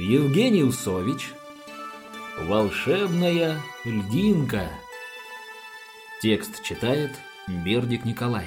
Евгений Усович. Волшебная льдинка. Текст читает Бердик Николай.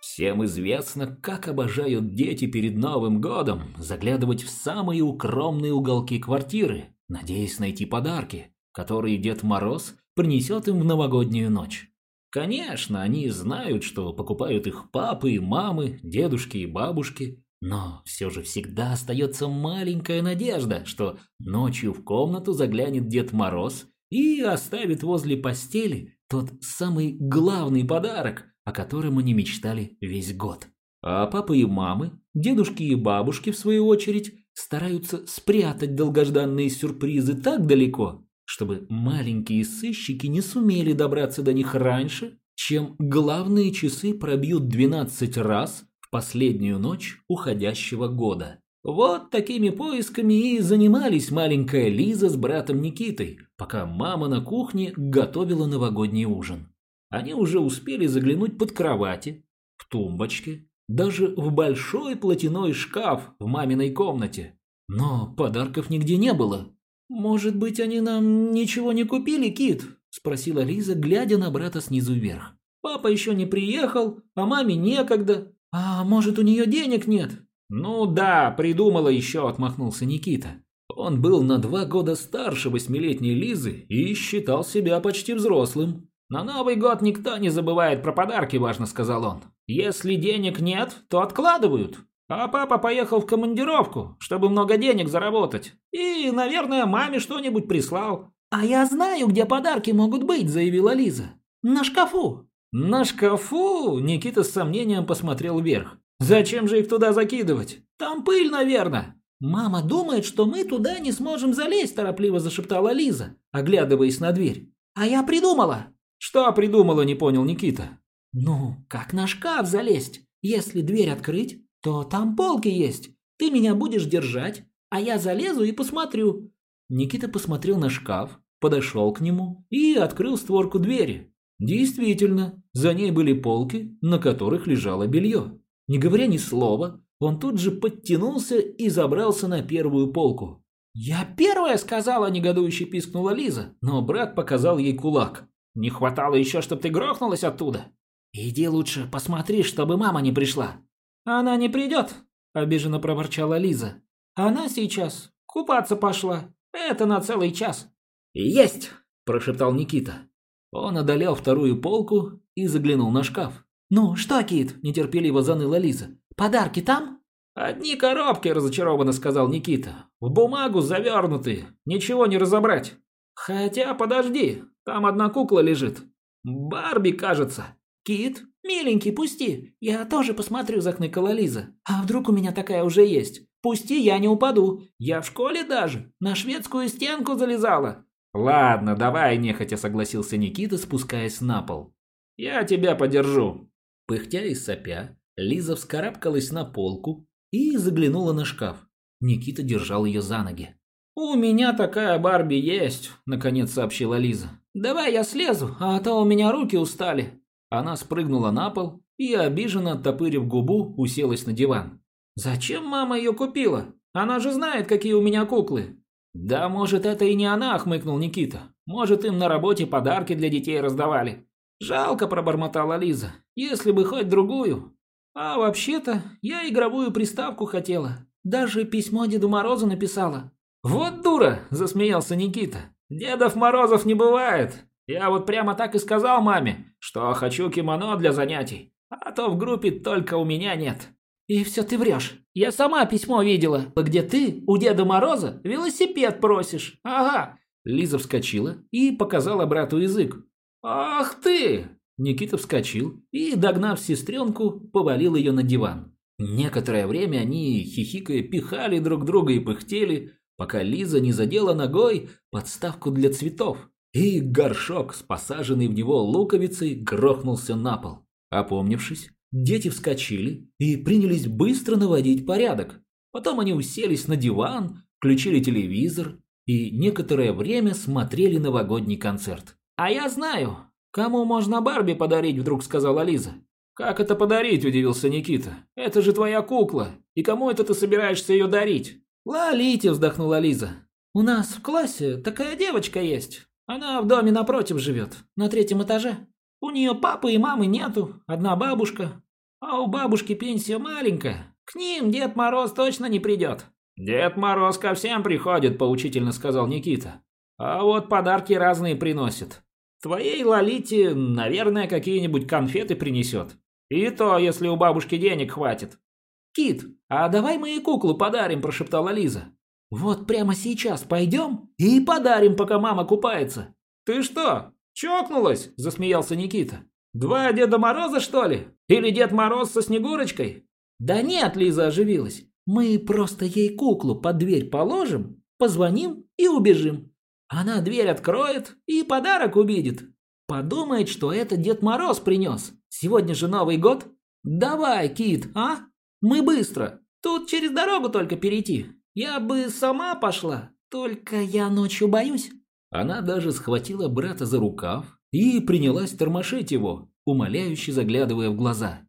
Всем известно, как обожают дети перед Новым годом заглядывать в самые укромные уголки квартиры, надеясь найти подарки, которые Дед Мороз принесет им в новогоднюю ночь. Конечно, они знают, что покупают их папы и мамы, дедушки и бабушки, но все же всегда остается маленькая надежда, что ночью в комнату заглянет Дед Мороз и оставит возле постели тот самый главный подарок, о котором они мечтали весь год. А папы и мамы, дедушки и бабушки, в свою очередь, стараются спрятать долгожданные сюрпризы так далеко, чтобы маленькие сыщики не сумели добраться до них раньше, чем главные часы пробьют 12 раз в последнюю ночь уходящего года. Вот такими поисками и занимались маленькая Лиза с братом Никитой, пока мама на кухне готовила новогодний ужин. Они уже успели заглянуть под кровати, в тумбочке, даже в большой платяной шкаф в маминой комнате. Но подарков нигде не было. «Может быть, они нам ничего не купили, Кит?» – спросила Лиза, глядя на брата снизу вверх. «Папа еще не приехал, а маме некогда. А может, у нее денег нет?» «Ну да, придумала еще», – отмахнулся Никита. Он был на два года старше восьмилетней Лизы и считал себя почти взрослым. «На Новый год никто не забывает про подарки, важно», – сказал он. «Если денег нет, то откладывают. А папа поехал в командировку, чтобы много денег заработать. И, наверное, маме что-нибудь прислал. «А я знаю, где подарки могут быть», – заявила Лиза. «На шкафу». «На шкафу?» – Никита с сомнением посмотрел вверх. «Зачем же их туда закидывать? Там пыль, наверное». «Мама думает, что мы туда не сможем залезть», – торопливо зашептала Лиза, оглядываясь на дверь. «А я придумала». «Что придумала?» – не понял Никита. «Ну, как на шкаф залезть? Если дверь открыть, то там полки есть. Ты меня будешь держать, а я залезу и посмотрю». Никита посмотрел на шкаф, подошел к нему и открыл створку двери. Действительно, за ней были полки, на которых лежало белье. Не говоря ни слова, он тут же подтянулся и забрался на первую полку. «Я первая сказала!» – негодующе пискнула Лиза, но брат показал ей кулак. «Не хватало еще, чтобы ты грохнулась оттуда!» «Иди лучше посмотри, чтобы мама не пришла!» «Она не придет», – обиженно проворчала Лиза. «Она сейчас купаться пошла. Это на целый час». «Есть!» – прошептал Никита. Он одолел вторую полку и заглянул на шкаф. «Ну, что, Кит?» – нетерпеливо заныла Лиза. «Подарки там?» «Одни коробки», – разочарованно сказал Никита. «В бумагу завернуты. Ничего не разобрать. Хотя, подожди, там одна кукла лежит. Барби, кажется. Кит, «Миленький, пусти! Я тоже посмотрю», – захныкала Лиза. «А вдруг у меня такая уже есть? Пусти, я не упаду. Я в школе даже. На шведскую стенку залезала». «Ладно, давай», – нехотя согласился Никита, спускаясь на пол. «Я тебя подержу». Пыхтя и сопя, Лиза вскарабкалась на полку и заглянула на шкаф. Никита держал ее за ноги. «У меня такая Барби есть», – наконец сообщила Лиза. «Давай я слезу, а то у меня руки устали». Она спрыгнула на пол и, обиженно оттопырив губу, уселась на диван. «Зачем мама ее купила? Она же знает, какие у меня куклы». «Да, может, это и не она», – хмыкнул Никита. «Может, им на работе подарки для детей раздавали». «Жалко», – пробормотала Лиза. «Если бы хоть другую». «А вообще-то, я игровую приставку хотела. Даже письмо Деду Морозу написала». «Вот дура!» – засмеялся Никита. «Дедов Морозов не бывает. Я вот прямо так и сказал маме, что хочу кимоно для занятий, а то в группе только у меня нет. И все ты врешь. Я сама письмо видела, где ты у Деда Мороза велосипед просишь. Ага. Лиза вскочила и показала брату язык. Ах ты! Никита вскочил и, догнав сестренку, повалил ее на диван. Некоторое время они, хихикая, пихали друг друга и пыхтели, пока Лиза не задела ногой подставку для цветов и горшок с посаженной в него луковицей грохнулся на пол. Опомнившись, дети вскочили и принялись быстро наводить порядок. Потом они уселись на диван, включили телевизор и некоторое время смотрели новогодний концерт. «А я знаю, кому можно Барби подарить», – вдруг сказала Лиза. «Как это подарить?» – удивился Никита. «Это же твоя кукла. И кому это ты собираешься ее дарить?» «Лолите», – вздохнула Лиза. «У нас в классе такая девочка есть. Она в доме напротив живет, на третьем этаже. У нее папы и мамы нету, одна бабушка. А у бабушки пенсия маленькая. К ним Дед Мороз точно не придет». «Дед Мороз ко всем приходит», – поучительно сказал Никита. «А вот подарки разные приносит. Твоей Лолите, наверное, какие-нибудь конфеты принесет. И то, если у бабушки денег хватит. «Кит, а давай мы ей куклу подарим», – прошептала Лиза. «Вот прямо сейчас пойдем и подарим, пока мама купается». «Ты что, чокнулась?» – засмеялся Никита. «Два Деда Мороза, что ли? Или Дед Мороз со Снегурочкой?» «Да нет», – Лиза оживилась. «Мы просто ей куклу под дверь положим, позвоним и убежим. Она дверь откроет и подарок увидит. Подумает, что это Дед Мороз принес. Сегодня же Новый год. Давай, Кит, а? Мы быстро. Тут через дорогу только перейти. Я бы сама пошла, только я ночью боюсь. Она даже схватила брата за рукав и принялась тормошить его, умоляюще заглядывая в глаза.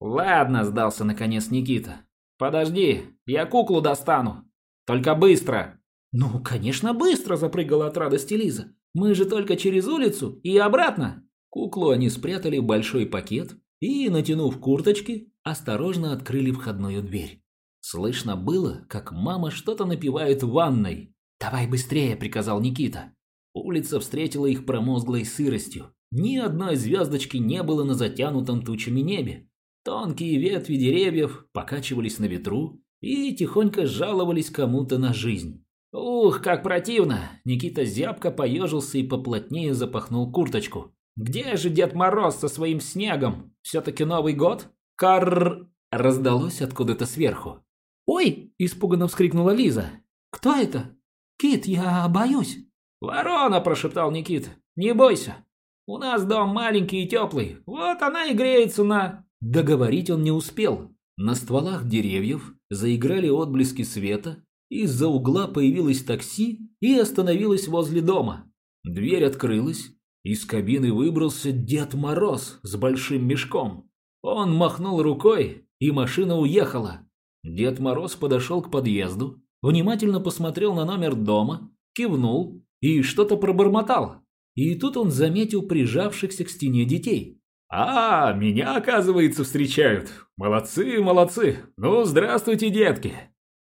«Ладно», – сдался наконец Никита. «Подожди, я куклу достану. Только быстро!» «Ну, конечно, быстро!» – запрыгала от радости Лиза. Мы же только через улицу и обратно. Куклу они спрятали в большой пакет и, натянув курточки, осторожно открыли входную дверь. Слышно было, как мама что-то напевает в ванной. «Давай быстрее», – приказал Никита. Улица встретила их промозглой сыростью. Ни одной звездочки не было на затянутом тучами небе. Тонкие ветви деревьев покачивались на ветру и тихонько жаловались кому-то на жизнь. Ух, как противно! Никита зябко поежился и поплотнее запахнул курточку. Где же Дед Мороз со своим снегом? Все-таки Новый год? Карр! Раздалось откуда-то сверху. «Ой!» – испуганно вскрикнула Лиза. «Кто это?» «Кит, я боюсь!» «Ворона!» – прошептал Никита. «Не бойся! У нас дом маленький и теплый, вот она и греется на...» Договорить он не успел. На стволах деревьев заиграли отблески света, из-за угла появилось такси и остановилось возле дома. Дверь открылась, из кабины выбрался Дед Мороз с большим мешком. Он махнул рукой, и машина уехала. Дед Мороз подошел к подъезду, внимательно посмотрел на номер дома, кивнул и что-то пробормотал. И тут он заметил прижавшихся к стене детей. «А, меня, оказывается, встречают. Молодцы, молодцы. Ну, здравствуйте, детки.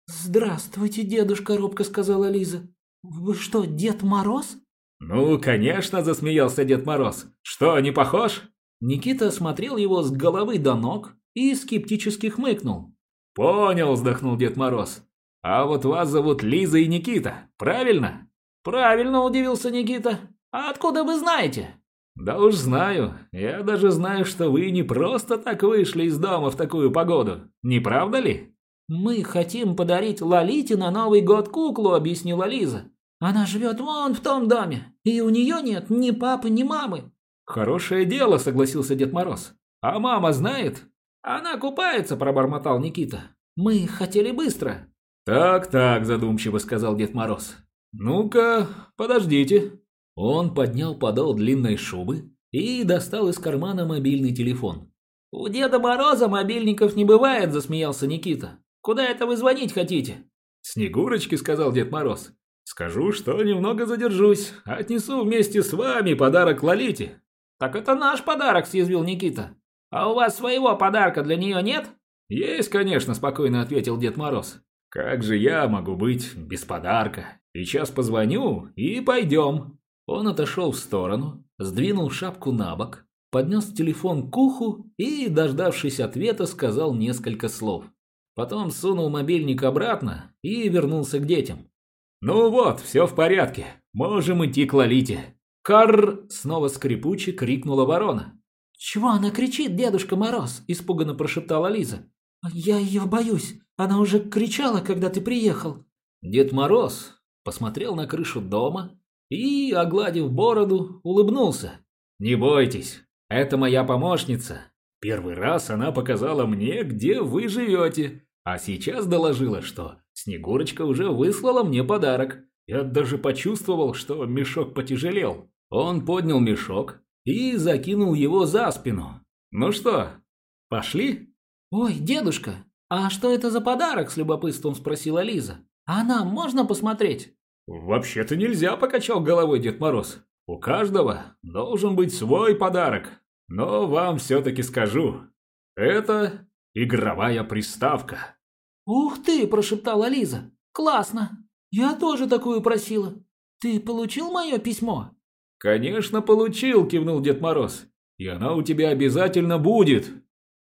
«Здравствуйте, дедушка», — робко сказала Лиза. «Вы что, Дед Мороз?» «Ну, конечно», — засмеялся Дед Мороз. «Что, не похож?» Никита осмотрел его с головы до ног и скептически хмыкнул. «Понял», — вздохнул Дед Мороз. «А вот вас зовут Лиза и Никита, правильно?» «Правильно», — удивился Никита. «А откуда вы знаете?» «Да уж знаю. Я даже знаю, что вы не просто так вышли из дома в такую погоду. Не правда ли?» «Мы хотим подарить Лолите на Новый год куклу», — объяснила Лиза. «Она живет вон в том доме, и у нее нет ни папы, ни мамы». «Хорошее дело», — согласился Дед Мороз. «А мама знает?» «Она купается», — пробормотал Никита. «Мы хотели быстро». «Так-так», — задумчиво сказал Дед Мороз. «Ну-ка, подождите». Он поднял подол длинной шубы и достал из кармана мобильный телефон. «У Деда Мороза мобильников не бывает», — засмеялся Никита. Куда это вы звонить хотите?» «Снегурочки», — сказал Дед Мороз. «Скажу, что немного задержусь. Отнесу вместе с вами подарок Лолите». «Так это наш подарок», — съязвил Никита. «А у вас своего подарка для нее нет?» «Есть, конечно», — спокойно ответил Дед Мороз. «Как же я могу быть без подарка? Сейчас позвоню и пойдем». Он отошел в сторону, сдвинул шапку на бок, поднес телефон к уху и, дождавшись ответа, сказал несколько слов. Потом сунул мобильник обратно и вернулся к детям. «Ну вот, все в порядке. Можем идти к Лолите». «Карр!» – снова скрипуче крикнула ворона. «Чего она кричит, Дедушка Мороз?» – испуганно прошептала Лиза. «Я ее боюсь. Она уже кричала, когда ты приехал». Дед Мороз посмотрел на крышу дома и, огладив бороду, улыбнулся. «Не бойтесь, это моя помощница, Первый раз она показала мне, где вы живете, а сейчас доложила, что Снегурочка уже выслала мне подарок. Я даже почувствовал, что мешок потяжелел. Он поднял мешок и закинул его за спину. «Ну что, Пошли?» «Ой, дедушка, а что это за подарок?» – с любопытством спросила Лиза. «А нам можно посмотреть?» «Вообще-то нельзя», – покачал головой Дед Мороз. «У каждого должен быть свой подарок. Но вам все-таки скажу. Это игровая приставка». «Ух ты!» – прошептала Лиза. «Классно! Я тоже такую просила. Ты получил мое письмо?» «Конечно получил», – кивнул Дед Мороз. «И она у тебя обязательно будет».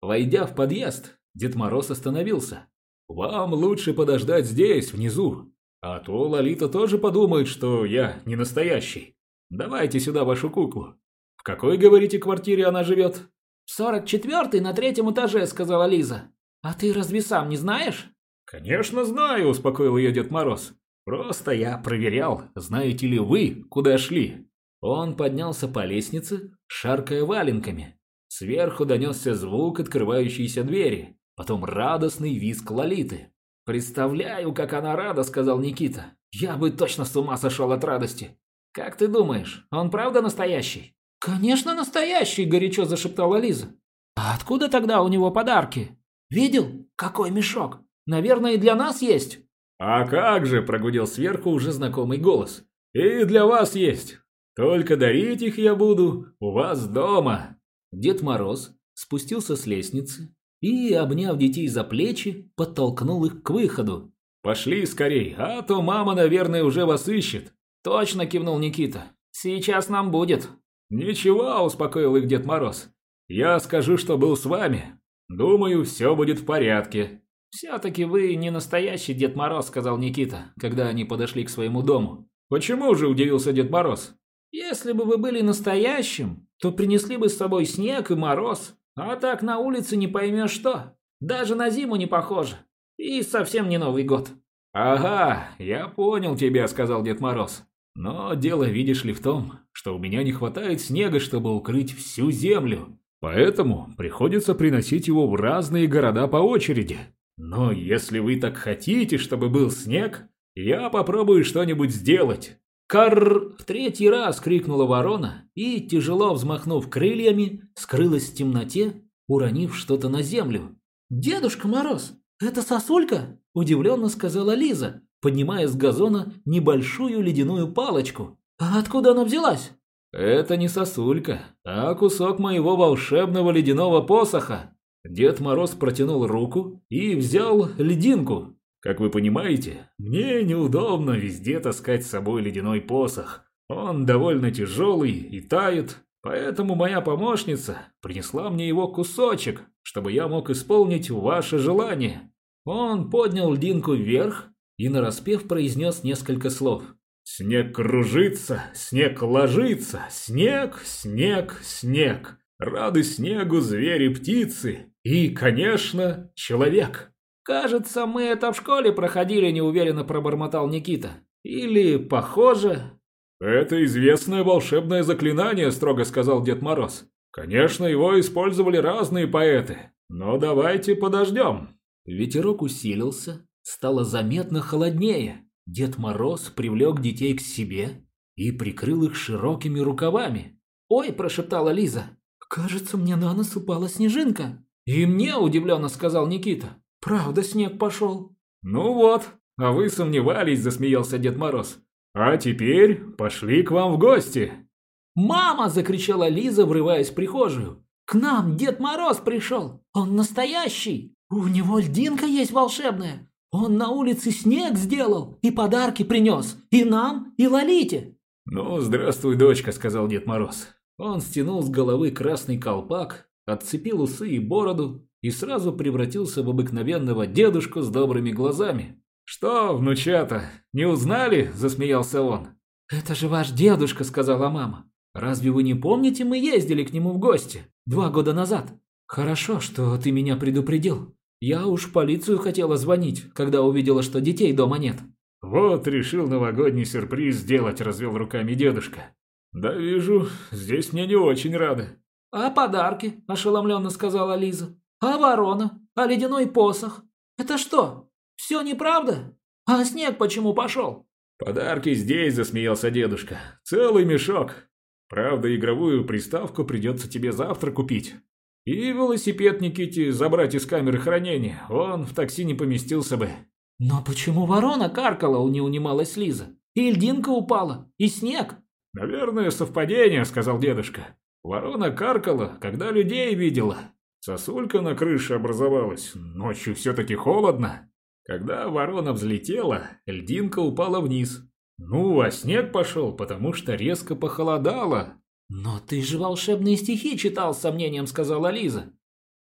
Войдя в подъезд, Дед Мороз остановился. «Вам лучше подождать здесь, внизу. А то Лолита тоже подумает, что я не настоящий. Давайте сюда вашу куклу. В какой, говорите, квартире она живет?» «В сорок четвертой на третьем этаже», – сказала Лиза. «А ты разве сам не знаешь?» «Конечно знаю», – успокоил ее Дед Мороз. «Просто я проверял, знаете ли вы, куда шли». Он поднялся по лестнице, шаркая валенками. Сверху донесся звук открывающейся двери, потом радостный визг Лолиты. «Представляю, как она рада», — сказал Никита. «Я бы точно с ума сошел от радости. Как ты думаешь, он правда настоящий?» «Конечно настоящий», — горячо зашептала Лиза. «А откуда тогда у него подарки? Видел, какой мешок? Наверное, и для нас есть». «А как же», — прогудел сверху уже знакомый голос. «И для вас есть. Только дарить их я буду у вас дома». Дед Мороз спустился с лестницы и, обняв детей за плечи, подтолкнул их к выходу. «Пошли скорей, а то мама, наверное, уже вас ищет». «Точно», – кивнул Никита. «Сейчас нам будет». «Ничего», – успокоил их Дед Мороз. «Я скажу, что был с вами. Думаю, все будет в порядке». «Все-таки вы не настоящий Дед Мороз», – сказал Никита, когда они подошли к своему дому. «Почему же?» – удивился Дед Мороз. Если бы вы были настоящим, то принесли бы с собой снег и мороз, а так на улице не поймешь что. Даже на зиму не похоже. И совсем не Новый год. «Ага, я понял тебя», — сказал Дед Мороз. «Но дело, видишь ли, в том, что у меня не хватает снега, чтобы укрыть всю землю. Поэтому приходится приносить его в разные города по очереди. Но если вы так хотите, чтобы был снег, я попробую что-нибудь сделать. «Карр!» – в третий раз крикнула ворона и, тяжело взмахнув крыльями, скрылась в темноте, уронив что-то на землю. «Дедушка Мороз, это сосулька?» – удивленно сказала Лиза, поднимая с газона небольшую ледяную палочку. «А откуда она взялась?» «Это не сосулька, а кусок моего волшебного ледяного посоха». Дед Мороз протянул руку и взял льдинку. Как вы понимаете, мне неудобно везде таскать с собой ледяной посох. Он довольно тяжелый и тает, поэтому моя помощница принесла мне его кусочек, чтобы я мог исполнить ваше желание. Он поднял льдинку вверх и нараспев произнес несколько слов. «Снег кружится, снег ложится, снег, снег, снег. Рады снегу звери, птицы и, конечно, человек». «Кажется, мы это в школе проходили», – неуверенно пробормотал Никита. «Или похоже?» «Это известное волшебное заклинание», – строго сказал Дед Мороз. «Конечно, его использовали разные поэты, но давайте подождем». Ветерок усилился, стало заметно холоднее. Дед Мороз привлек детей к себе и прикрыл их широкими рукавами. «Ой!» – прошептала Лиза. «Кажется, мне на нос упала снежинка». «И мне!» – удивленно сказал Никита. «Правда снег пошел?» «Ну вот, а вы сомневались», – засмеялся Дед Мороз. «А теперь пошли к вам в гости». «Мама!» – закричала Лиза, врываясь в прихожую. «К нам Дед Мороз пришел! Он настоящий! У него льдинка есть волшебная! Он на улице снег сделал и подарки принес! И нам, и Лолите!» «Ну, здравствуй, дочка», – сказал Дед Мороз. Он стянул с головы красный колпак, отцепил усы и бороду и сразу превратился в обыкновенного дедушку с добрыми глазами. «Что, внучата, не узнали?» – засмеялся он. «Это же ваш дедушка», – сказала мама. «Разве вы не помните, мы ездили к нему в гости два года назад? Хорошо, что ты меня предупредил. Я уж в полицию хотела звонить, когда увидела, что детей дома нет». «Вот решил новогодний сюрприз сделать», – развел руками дедушка. «Да вижу, здесь мне не очень рады». «А подарки?» – ошеломленно сказала Лиза. А ворона? А ледяной посох? Это что, все неправда? А снег почему пошел?» «Подарки здесь», – засмеялся дедушка. «Целый мешок. Правда, игровую приставку придется тебе завтра купить». И велосипед Никите забрать из камеры хранения, он в такси не поместился бы. Но почему ворона каркала, не унималась Лиза? И льдинка упала, и снег. Наверное, совпадение, сказал дедушка. Ворона каркала, когда людей видела. Сосулька на крыше образовалась, ночью все-таки холодно. Когда ворона взлетела, льдинка упала вниз. Ну, а снег пошел, потому что резко похолодало. «Но ты же волшебные стихи читал, с сомнением сказала Лиза».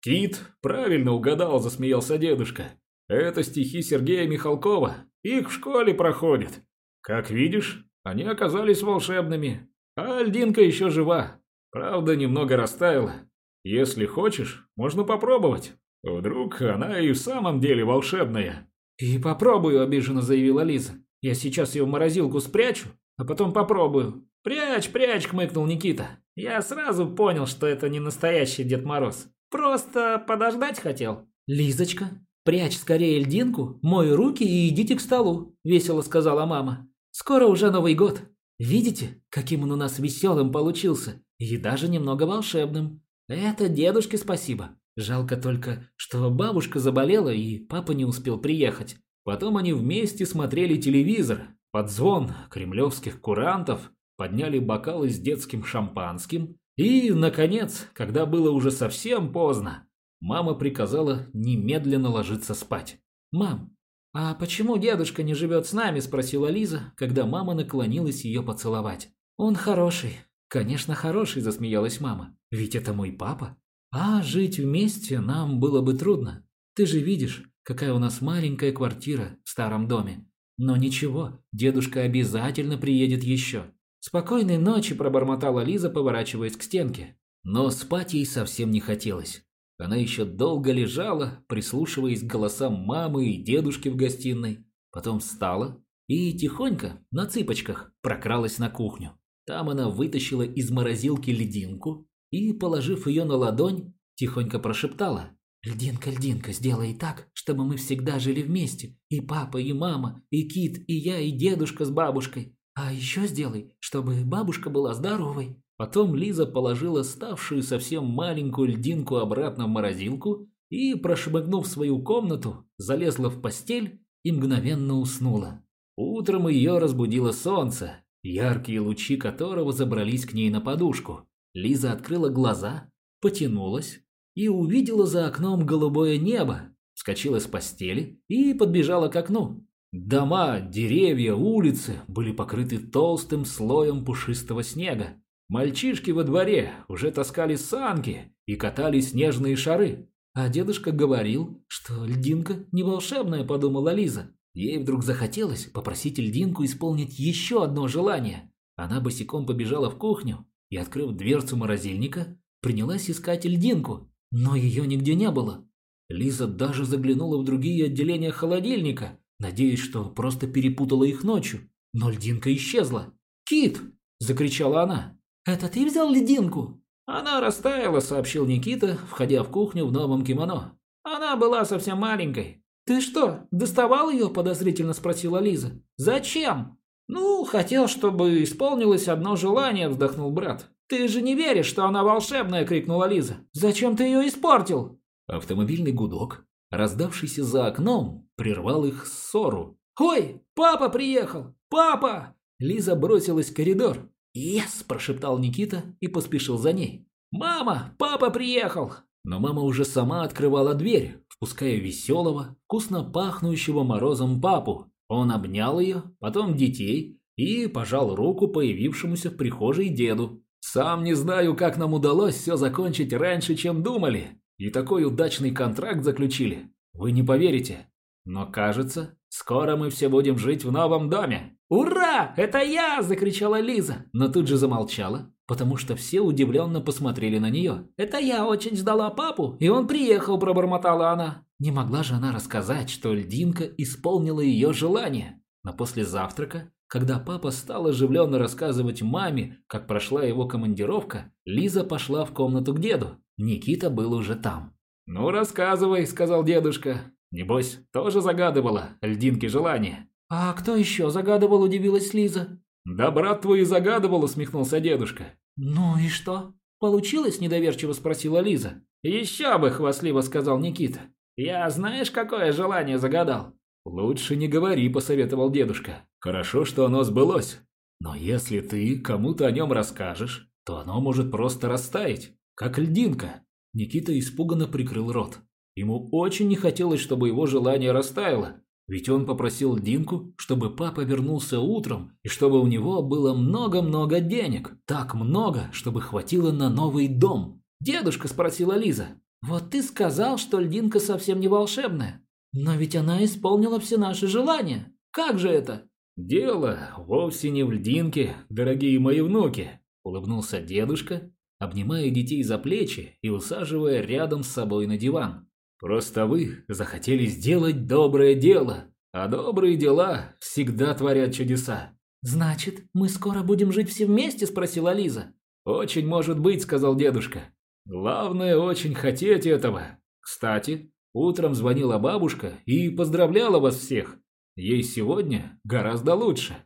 «Кит, правильно угадал», – засмеялся дедушка. «Это стихи Сергея Михалкова. Их в школе проходят. Как видишь, они оказались волшебными. А льдинка еще жива. Правда, немного растаяла. Если хочешь, можно попробовать. Вдруг она и в самом деле волшебная». «И попробую», – обиженно заявила Лиза. «Я сейчас ее в морозилку спрячу, а потом попробую. «Прячь, прячь!» – хмыкнул Никита. «Я сразу понял, что это не настоящий Дед Мороз. Просто подождать хотел». «Лизочка, прячь скорее льдинку, мой руки и идите к столу», – весело сказала мама. «Скоро уже Новый год. Видите, каким он у нас веселым получился и даже немного волшебным. Это дедушке спасибо. Жалко только, что бабушка заболела и папа не успел приехать. Потом они вместе смотрели телевизор, под звон кремлевских курантов подняли бокалы с детским шампанским, и, наконец, когда было уже совсем поздно, мама приказала немедленно ложиться спать. «Мам, а почему дедушка не живет с нами?» – спросила Лиза, когда мама наклонилась ее поцеловать. «Он хороший». «Конечно, хороший», – засмеялась мама. «Ведь это мой папа. А жить вместе нам было бы трудно. Ты же видишь, какая у нас маленькая квартира в старом доме. Но ничего, дедушка обязательно приедет еще. «Спокойной ночи», – пробормотала Лиза, поворачиваясь к стенке. Но спать ей совсем не хотелось. Она еще долго лежала, прислушиваясь к голосам мамы и дедушки в гостиной. Потом встала и тихонько, на цыпочках, прокралась на кухню. Там она вытащила из морозилки лединку и, положив ее на ладонь, тихонько прошептала. «Льдинка, льдинка, сделай так, чтобы мы всегда жили вместе. И папа, и мама, и Кит, и я, и дедушка с бабушкой. А еще сделай, чтобы бабушка была здоровой. Потом Лиза положила ставшую совсем маленькую льдинку обратно в морозилку и, прошмыгнув свою комнату, залезла в постель и мгновенно уснула. Утром ее разбудило солнце, яркие лучи которого забрались к ней на подушку. Лиза открыла глаза, потянулась и увидела за окном голубое небо, вскочила с постели и подбежала к окну. Дома, деревья, улицы были покрыты толстым слоем пушистого снега. Мальчишки во дворе уже таскали санки и катали снежные шары. А дедушка говорил, что льдинка не волшебная, подумала Лиза. Ей вдруг захотелось попросить льдинку исполнить еще одно желание. Она босиком побежала в кухню и, открыв дверцу морозильника, принялась искать льдинку, но ее нигде не было. Лиза даже заглянула в другие отделения холодильника, надеясь, что просто перепутала их ночью. Но льдинка исчезла. «Кит!» – закричала она. «Это ты взял льдинку?» «Она растаяла», – сообщил Никита, входя в кухню в новом кимоно. «Она была совсем маленькой». «Ты что, доставал ее?» – подозрительно спросила Лиза. «Зачем?» «Ну, хотел, чтобы исполнилось одно желание», – вздохнул брат. «Ты же не веришь, что она волшебная!» – крикнула Лиза. «Зачем ты ее испортил?» Автомобильный гудок, раздавшийся за окном, прервал их ссору. «Ой, папа приехал! Папа!» Лиза бросилась в коридор. «Ес!» – прошептал Никита и поспешил за ней. «Мама! Папа приехал!» Но мама уже сама открывала дверь, впуская веселого, вкусно пахнущего морозом папу. Он обнял ее, потом детей и пожал руку появившемуся в прихожей деду. «Сам не знаю, как нам удалось все закончить раньше, чем думали. И такой удачный контракт заключили. Вы не поверите, но кажется, скоро мы все будем жить в новом доме. «Ура! Это я!» – закричала Лиза, но тут же замолчала, потому что все удивленно посмотрели на нее. «Это я очень ждала папу, и он приехал», – пробормотала она. Не могла же она рассказать, что льдинка исполнила ее желание. Но после завтрака, когда папа стал оживленно рассказывать маме, как прошла его командировка, Лиза пошла в комнату к деду. Никита был уже там. «Ну, рассказывай», – сказал дедушка. Небось, тоже загадывала льдинки желания. А кто еще загадывал, удивилась Лиза. Да брат твой и загадывал, усмехнулся дедушка. Ну и что? Получилось?» – недоверчиво спросила Лиза. «Еще бы!» – хвастливо сказал Никита. «Я знаешь, какое желание загадал?» «Лучше не говори», – посоветовал дедушка. «Хорошо, что оно сбылось. Но если ты кому-то о нем расскажешь, то оно может просто растаять, как льдинка». Никита испуганно прикрыл рот. Ему очень не хотелось, чтобы его желание растаяло, ведь он попросил Динку, чтобы папа вернулся утром и чтобы у него было много-много денег. Так много, чтобы хватило на новый дом. «Дедушка», – спросила Лиза, – «вот ты сказал, что льдинка совсем не волшебная. Но ведь она исполнила все наши желания. Как же это?» «Дело вовсе не в льдинке, дорогие мои внуки», – улыбнулся дедушка, обнимая детей за плечи и усаживая рядом с собой на диван. Просто вы захотели сделать доброе дело, а добрые дела всегда творят чудеса. Значит, мы скоро будем жить все вместе, спросила Лиза. Очень может быть, сказал дедушка. Главное очень хотеть этого. Кстати, утром звонила бабушка и поздравляла вас всех. Ей сегодня гораздо лучше.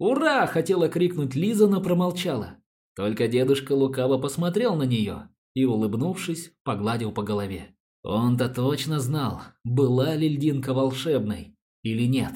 «Ура!» – хотела крикнуть Лиза, но промолчала. Только дедушка лукаво посмотрел на нее и, улыбнувшись, погладил по голове. Он-то точно знал, была ли льдинка волшебной или нет.